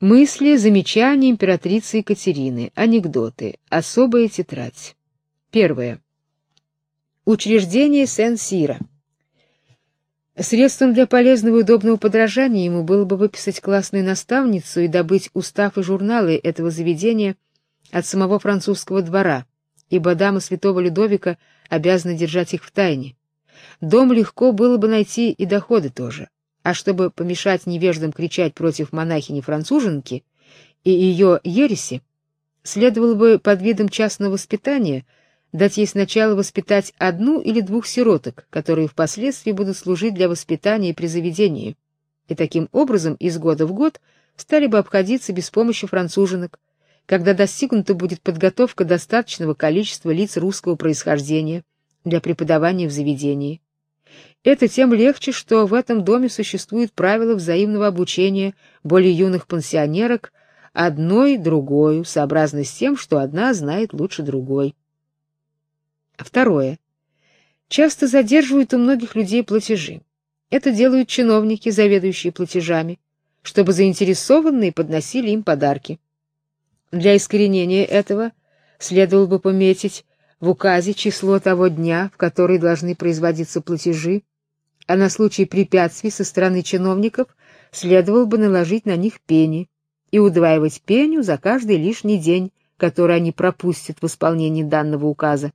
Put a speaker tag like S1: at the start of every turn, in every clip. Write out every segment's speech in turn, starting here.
S1: Мысли, замечания императрицы Екатерины, анекдоты, особая тетрадь. Первое. Учреждение Сен-Сира. Средством для полезного и удобного подражания ему было бы выписать классную наставницу и добыть устав и журналы этого заведения от самого французского двора, ибо дамы святого Людовика обязаны держать их в тайне. Дом легко было бы найти и доходы тоже. А чтобы помешать невеждам кричать против монахини-француженки и ее ереси, следовало бы под видом частного воспитания дать ей сначала воспитать одну или двух сироток, которые впоследствии будут служить для воспитания при заведении, и таким образом из года в год стали бы обходиться без помощи француженок, когда достигнута будет подготовка достаточного количества лиц русского происхождения для преподавания в заведении. Это тем легче, что в этом доме существует правило взаимного обучения более юных пансионерок одной другой, сообразно с тем, что одна знает лучше другой. Второе. Часто задерживают у многих людей платежи. Это делают чиновники, заведующие платежами, чтобы заинтересованные подносили им подарки. Для искоренения этого следовало бы пометить в указе число того дня, в который должны производиться платежи, а на случай препятствий со стороны чиновников следовало бы наложить на них пени и удваивать пеню за каждый лишний день, который они пропустят в исполнении данного указа.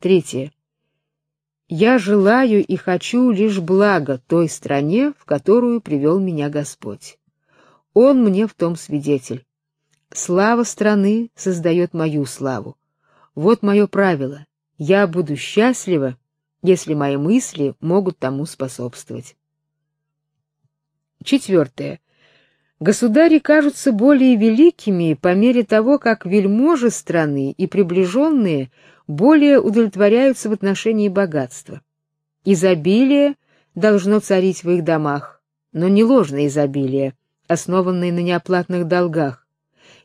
S1: Третье. Я желаю и хочу лишь блага той стране, в которую привел меня Господь. Он мне в том свидетель. Слава страны создает мою славу. Вот мое правило. Я буду счастлива, если мои мысли могут тому способствовать. Четвертое. Государи кажутся более великими по мере того, как вельможи страны и приближенные более удовлетворяются в отношении богатства. Изобилие должно царить в их домах, но не ложное изобилие, основанное на неоплатных долгах,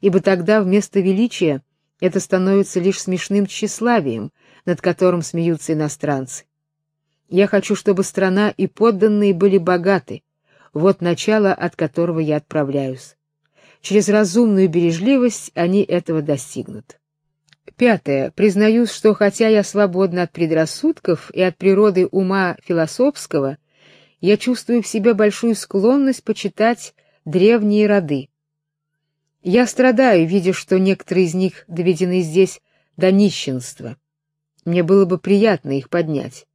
S1: ибо тогда вместо величия это становится лишь смешным тщеславием, над которым смеются иностранцы. Я хочу, чтобы страна и подданные были богаты. Вот начало, от которого я отправляюсь. Через разумную бережливость они этого достигнут. Пятое. Признаюсь, что хотя я свободна от предрассудков и от природы ума философского, я чувствую в себе большую склонность почитать древние роды. Я страдаю, видя, что некоторые из них доведены здесь до нищенства. Мне было бы приятно их поднять.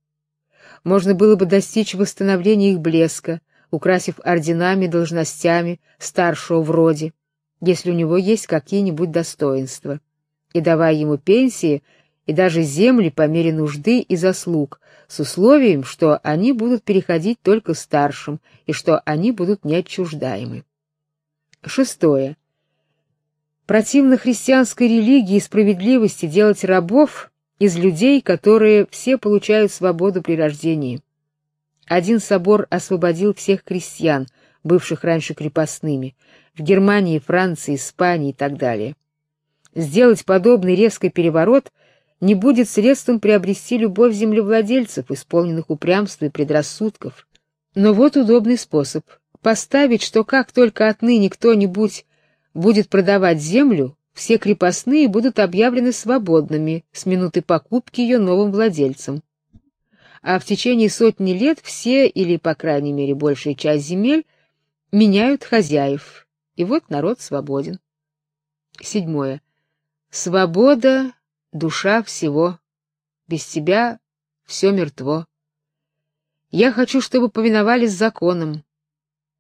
S1: Можно было бы достичь восстановления их блеска, украсив орденами, должностями старшего в роде, если у него есть какие-нибудь достоинства, и давая ему пенсии и даже земли по мере нужды и заслуг, с условием, что они будут переходить только старшим и что они будут неотчуждаемы. Шестое. Противно христианской религии и справедливости делать рабов из людей, которые все получают свободу при рождении. Один собор освободил всех крестьян, бывших раньше крепостными, в Германии, Франции, Испании и так далее. Сделать подобный резкий переворот не будет средством приобрести любовь землевладельцев, исполненных упрямства и предрассудков. Но вот удобный способ поставить, что как только отныне кто-нибудь будет продавать землю, все крепостные будут объявлены свободными с минуты покупки ее новым владельцам. А в течение сотни лет все или, по крайней мере, большая часть земель меняют хозяев. И вот народ свободен. Седьмое. Свобода душа всего. Без тебя все мертво. Я хочу, чтобы повиновались законам,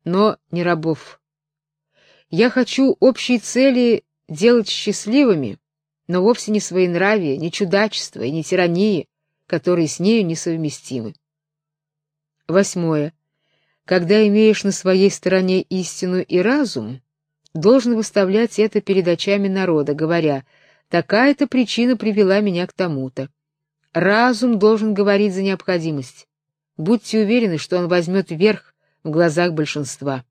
S1: но не рабов. Я хочу общей цели делать счастливыми, но вовсе не своенравие, не чудачество и не тирании, которые с нею несовместимы. Восьмое. Когда имеешь на своей стороне истину и разум, должен выставлять это перед очами народа, говоря: такая-то причина привела меня к тому-то. Разум должен говорить за необходимость. Будьте уверены, что он возьмет верх в глазах большинства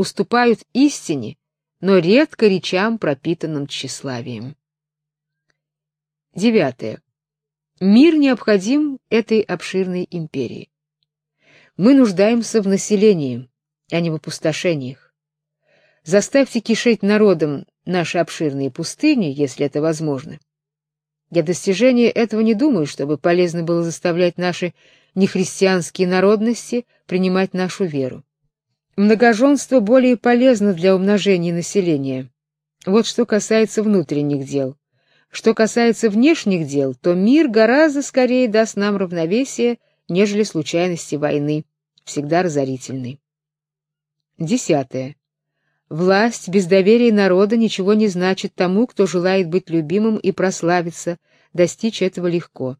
S1: уступают истине, но редко речам, пропитанным тщеславием. Девятое. Мир необходим этой обширной империи. Мы нуждаемся в населении, а не в опустошениях. Заставьте кишеть народом наши обширные пустыни, если это возможно. Для достижения этого не думаю, чтобы полезно было заставлять наши нехристианские народности принимать нашу веру. Многоженство более полезно для умножения населения. Вот что касается внутренних дел. Что касается внешних дел, то мир гораздо скорее даст нам равновесие, нежели случайности войны, всегда разорительной. Десятое. Власть без доверия народа ничего не значит тому, кто желает быть любимым и прославиться, достичь этого легко.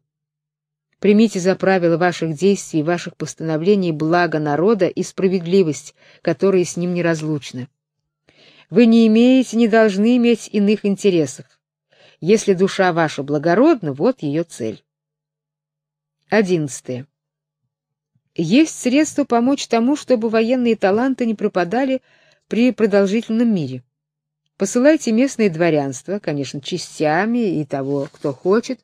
S1: Примите за правило ваших действий, ваших постановлений благо народа и справедливость, которые с ним неразлучны. Вы не имеете, не должны иметь иных интересов. Если душа ваша благородна, вот ее цель. Одиннадцатое. Есть средства помочь тому, чтобы военные таланты не пропадали при продолжительном мире. Посылайте местное дворянство, конечно, частями и того, кто хочет,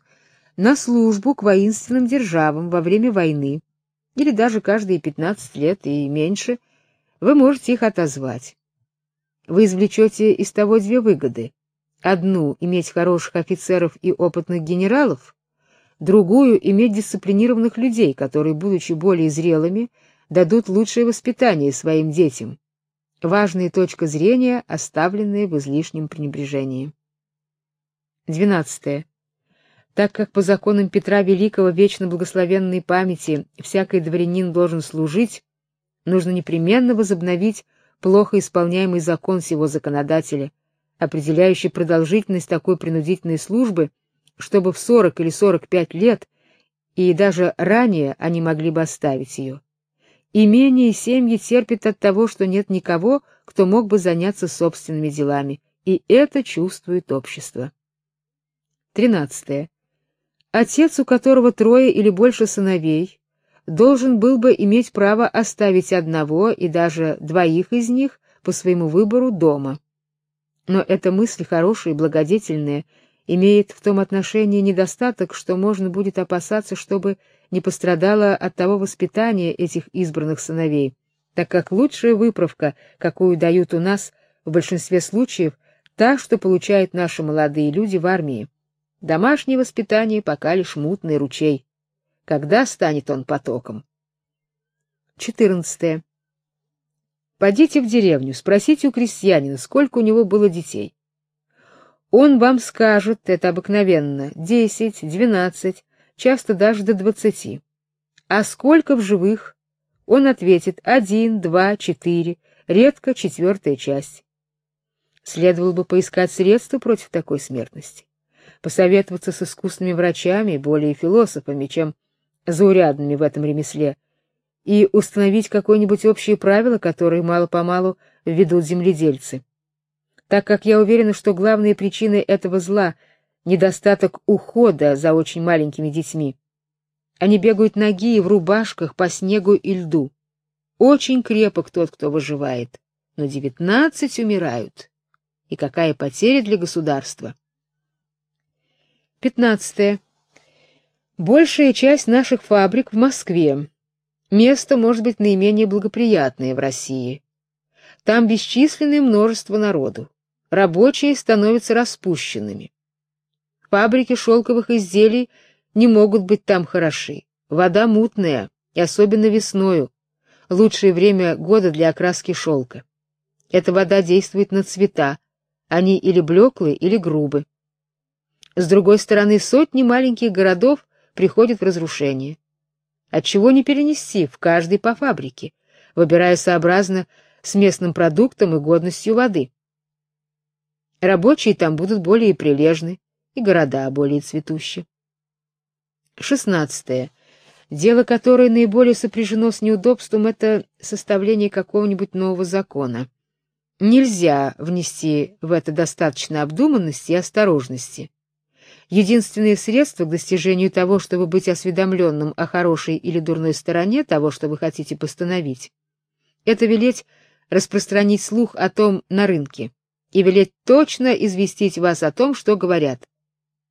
S1: на службу к воинственным державам во время войны, или даже каждые 15 лет и меньше, вы можете их отозвать. Вы извлечете из того две выгоды: одну иметь хороших офицеров и опытных генералов, другую иметь дисциплинированных людей, которые, будучи более зрелыми, дадут лучшее воспитание своим детям. Важная точка зрения, оставленная в излишнем пренебрежении. 12. Так как по законам Петра Великого вечно благословенной памяти всякий дворянин должен служить, нужно непременно возобновить плохо исполняемый закон сего законодателя, определяющий продолжительность такой принудительной службы, чтобы в 40 или 45 лет и даже ранее они могли бы оставить ее. Имение семьи терпят от того, что нет никого, кто мог бы заняться собственными делами, и это чувствует общество. 13. Отец, у которого трое или больше сыновей, должен был бы иметь право оставить одного и даже двоих из них по своему выбору дома. Но эта мысль хорошая и благодетельная имеет в том отношении недостаток, что можно будет опасаться, чтобы не пострадало от того воспитания этих избранных сыновей, так как лучшая выправка, какую дают у нас в большинстве случаев, та, что получают наши молодые люди в армии. Домашнее воспитание пока лишь мутный ручей. Когда станет он потоком? 14. Пойдите в деревню, спросите у крестьянина, сколько у него было детей. Он вам скажет, это обыкновенно, десять, двенадцать, часто даже до двадцати. А сколько в живых? Он ответит один, два, четыре, редко четвертая часть. Следовало бы поискать средства против такой смертности посоветоваться с искусными врачами, более философами, чем заурядными в этом ремесле, и установить какое-нибудь общее правило, которое мало-помалу введут земледельцы. Так как я уверена, что главные причины этого зла недостаток ухода за очень маленькими детьми. Они бегают ноги в рубашках по снегу и льду. Очень крепок тот, кто выживает, но девятнадцать умирают. И какая потеря для государства! Пятнадцатое. Большая часть наших фабрик в Москве. Место может быть наименее благоприятное в России. Там бесчисленное множество народу. Рабочие становятся распущенными. Фабрики шелковых изделий не могут быть там хороши. Вода мутная, и особенно весною. Лучшее время года для окраски шелка. Эта вода действует на цвета. Они или блеклые, или грубы. С другой стороны, сотни маленьких городов приходят в разрушение. Отчего не перенести в каждый по фабрике, выбирая сообразно с местным продуктом и годностью воды. Рабочие там будут более прилежны, и города более цветущи. Шестнадцатое. Дело, которое наиболее сопряжено с неудобством, это составление какого-нибудь нового закона. Нельзя внести в это достаточно обдуманности и осторожности. Единственное средство к достижению того, чтобы быть осведомленным о хорошей или дурной стороне того, что вы хотите постановить, это велеть распространить слух о том на рынке и велеть точно известить вас о том, что говорят.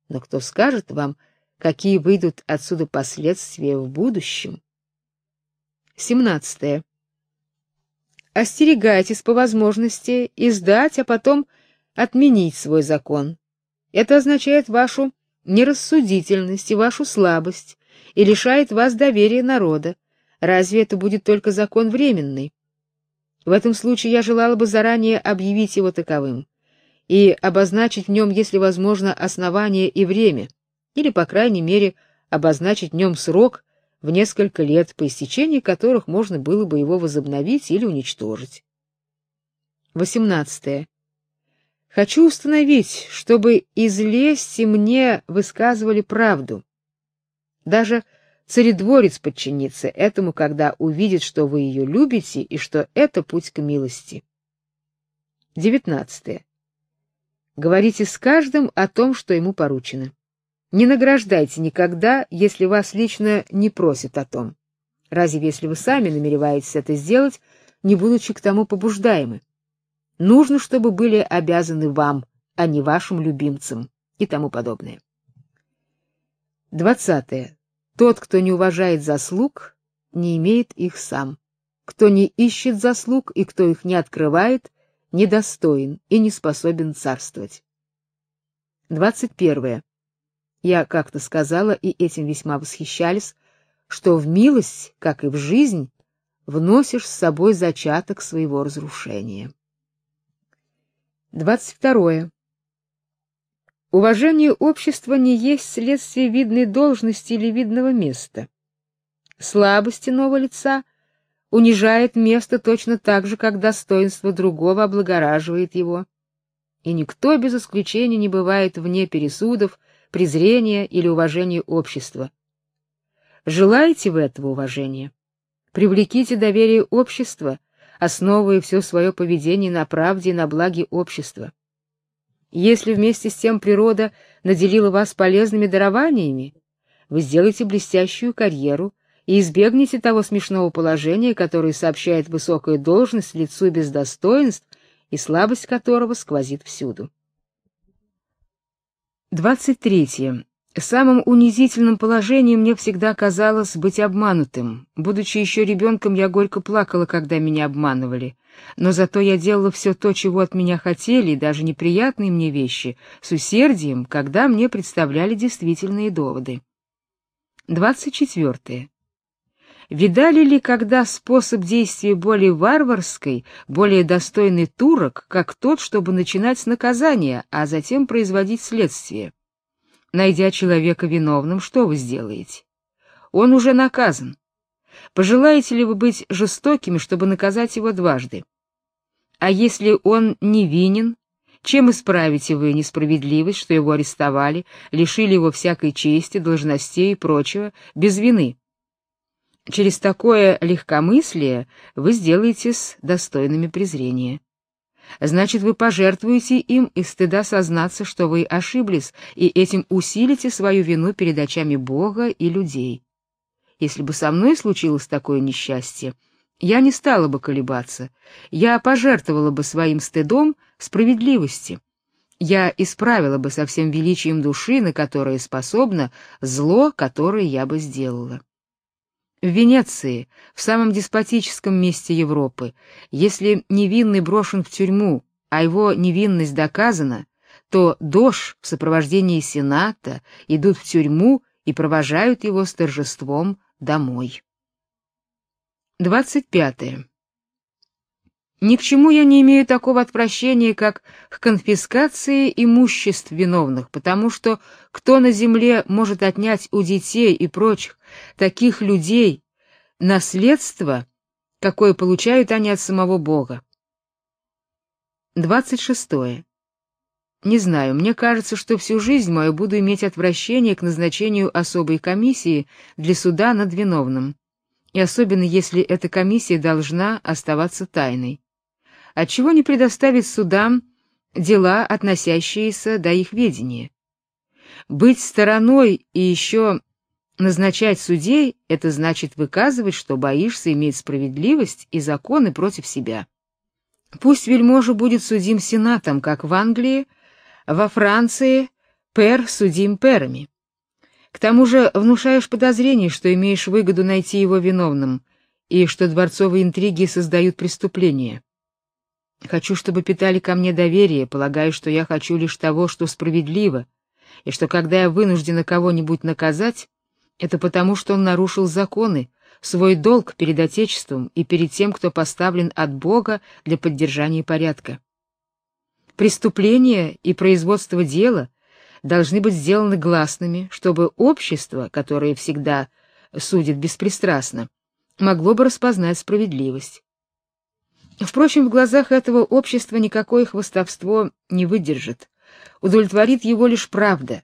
S1: Но кто скажет вам, какие выйдут отсюда последствия в будущем? 17. остерегайтесь по возможности издать, а потом отменить свой закон. Это означает вашу нерассудительность и вашу слабость и лишает вас доверия народа. Разве это будет только закон временный? В этом случае я желала бы заранее объявить его таковым и обозначить в нем, если возможно, основание и время, или по крайней мере, обозначить в нем срок в несколько лет, по истечении которых можно было бы его возобновить или уничтожить. 18. Хочу установить, чтобы из лести мне высказывали правду. Даже царедворец подчинится этому, когда увидит, что вы ее любите и что это путь к милости. 19. Говорите с каждым о том, что ему поручено. Не награждайте никогда, если вас лично не просят о том. Разве если вы сами намереваетесь это сделать, не будучи к тому побуждаемы? Нужно, чтобы были обязаны вам, а не вашим любимцам и тому подобное. Двадцатое. Тот, кто не уважает заслуг, не имеет их сам. Кто не ищет заслуг и кто их не открывает, недостоин и не способен царствовать. Двадцать первое. Я как-то сказала, и этим весьма восхищались, что в милость, как и в жизнь, вносишь с собой зачаток своего разрушения. 22. Уважение общества не есть следствие видной должности или видного места. Слабость иного лица унижает место точно так же, как достоинство другого облагораживает его. И никто без исключения не бывает вне пересудов, презрения или уважения общества. Желаете вы этого уважения? Привлеките доверие общества, основывая все свое поведение на правде и на благе общества. Если вместе с тем природа наделила вас полезными дарованиями, вы сделаете блестящую карьеру и избегнете того смешного положения, которое сообщает высокая должность лицу без достоинств и слабость которого сквозит всюду. 23. Самым унизительным положением мне всегда казалось быть обманутым. Будучи еще ребенком, я горько плакала, когда меня обманывали. Но зато я делала все то, чего от меня хотели, и даже неприятные мне вещи, с усердием, когда мне представляли действительные доводы. 24. Видали ли когда способ действия более варварской, более достойный турок, как тот, чтобы начинать с наказания, а затем производить следствие? Найдя человека виновным, что вы сделаете? Он уже наказан. Пожелаете ли вы быть жестокими, чтобы наказать его дважды? А если он невинен, чем исправите вы несправедливость, что его арестовали, лишили его всякой чести, должностей и прочего без вины? Через такое легкомыслие вы сделаетесь достойными презрения. Значит, вы пожертвуете им из стыда сознаться, что вы ошиблись, и этим усилите свою вину перед очами Бога и людей. Если бы со мной случилось такое несчастье, я не стала бы колебаться. Я пожертвовала бы своим стыдом справедливости. Я исправила бы со всем величием души, на которое способна, зло, которое я бы сделала. В Венеции, в самом деспотическом месте Европы, если невинный брошен в тюрьму, а его невинность доказана, то дож в сопровождении сената идут в тюрьму и провожают его с торжеством домой. 25. Ни к чему я не имею такого отвращения, как к конфискации имуществ виновных, потому что кто на земле может отнять у детей и прочих таких людей наследство, какое получают они от самого Бога? 26. Не знаю, мне кажется, что всю жизнь мою буду иметь отвращение к назначению особой комиссии для суда над виновным, и особенно если эта комиссия должна оставаться тайной. Отчего не предоставить судам дела, относящиеся до их ведения? Быть стороной и еще назначать судей это значит выказывать, что боишься иметь справедливость и законы против себя. Пусть вельможа будет судим сенатом, как в Англии, во Франции пер судим перами. К тому же внушаешь подозрение, что имеешь выгоду найти его виновным, и что дворцовые интриги создают преступления. Хочу, чтобы питали ко мне доверие, полагая, что я хочу лишь того, что справедливо, и что когда я вынуждена кого-нибудь наказать, это потому, что он нарушил законы, свой долг перед отечеством и перед тем, кто поставлен от Бога для поддержания порядка. Преступления и производство дела должны быть сделаны гласными, чтобы общество, которое всегда судит беспристрастно, могло бы распознать справедливость. Впрочем, в глазах этого общества никакое хвастовство не выдержит. Удовлетворит его лишь правда.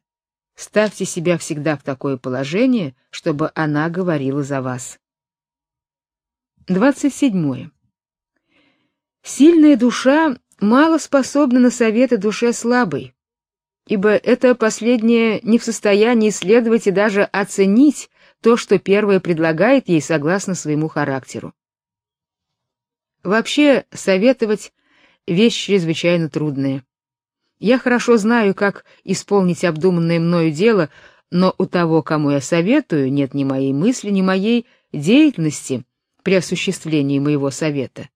S1: Ставьте себя всегда в такое положение, чтобы она говорила за вас. 27. Сильная душа мало способна на советы душе слабой, ибо это последнее не в состоянии исследовать и даже оценить то, что первое предлагает ей согласно своему характеру. Вообще, советовать вещь чрезвычайно трудная. Я хорошо знаю, как исполнить обдуманное мною дело, но у того, кому я советую, нет ни моей мысли, ни моей деятельности при осуществлении моего совета.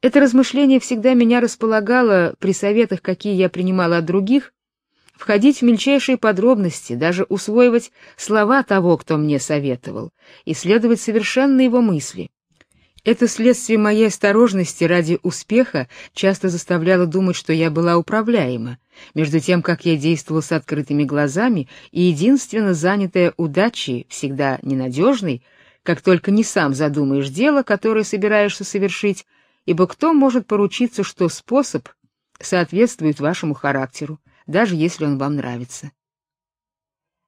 S1: Это размышление всегда меня располагало при советах, какие я принимала от других, входить в мельчайшие подробности, даже усвоивать слова того, кто мне советовал, и следовать совершенно его мысли. Это следствие моей осторожности ради успеха часто заставляло думать, что я была управляема, между тем как я действовала с открытыми глазами и единственно занятая удачей, всегда ненадежной, как только не сам задумаешь дело, которое собираешься совершить, ибо кто может поручиться, что способ соответствует вашему характеру, даже если он вам нравится.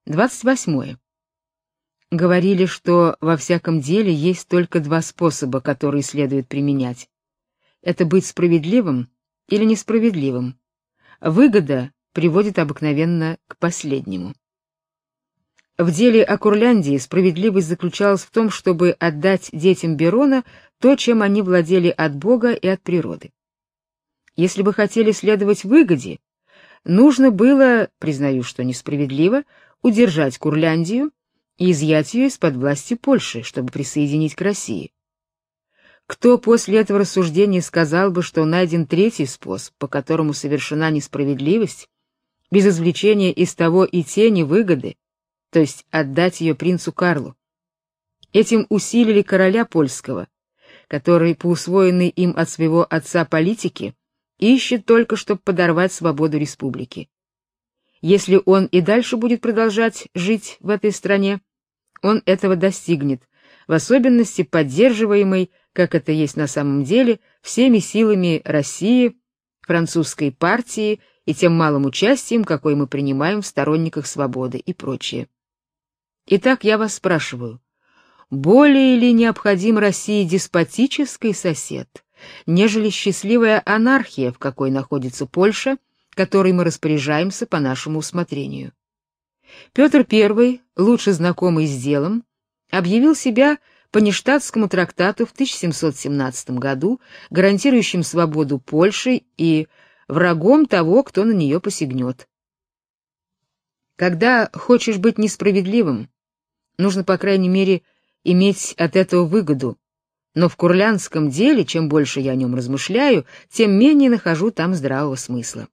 S1: 28. Говорили, что во всяком деле есть только два способа, которые следует применять. Это быть справедливым или несправедливым. Выгода приводит обыкновенно к последнему. В деле о Курляндии справедливость заключалась в том, чтобы отдать детям Берона то, чем они владели от Бога и от природы. Если бы хотели следовать выгоде, нужно было, признаю, что несправедливо, удержать Курляндию и изъять ее из-под власти Польши, чтобы присоединить к России. Кто после этого рассуждения сказал бы, что найден третий способ, по которому совершена несправедливость, без извлечения из того и тени выгоды, то есть отдать ее принцу Карлу? Этим усилили короля польского, который по усвоенной им от своего отца политике ищет только, чтобы подорвать свободу республики. Если он и дальше будет продолжать жить в этой стране, он этого достигнет, в особенности поддерживаемой, как это есть на самом деле, всеми силами России, французской партии и тем малым участием, какое мы принимаем в сторонниках свободы и прочее. Итак, я вас спрашиваю, более ли необходим России деспотический сосед, нежели счастливая анархия, в какой находится Польша, которой мы распоряжаемся по нашему усмотрению? Петр I, лучше знакомый с делом, объявил себя по Нештатскому трактату в 1717 году гарантирующим свободу Польши и врагом того, кто на нее посягнет. Когда хочешь быть несправедливым, нужно, по крайней мере, иметь от этого выгоду. Но в курлянском деле, чем больше я о нем размышляю, тем менее нахожу там здравого смысла.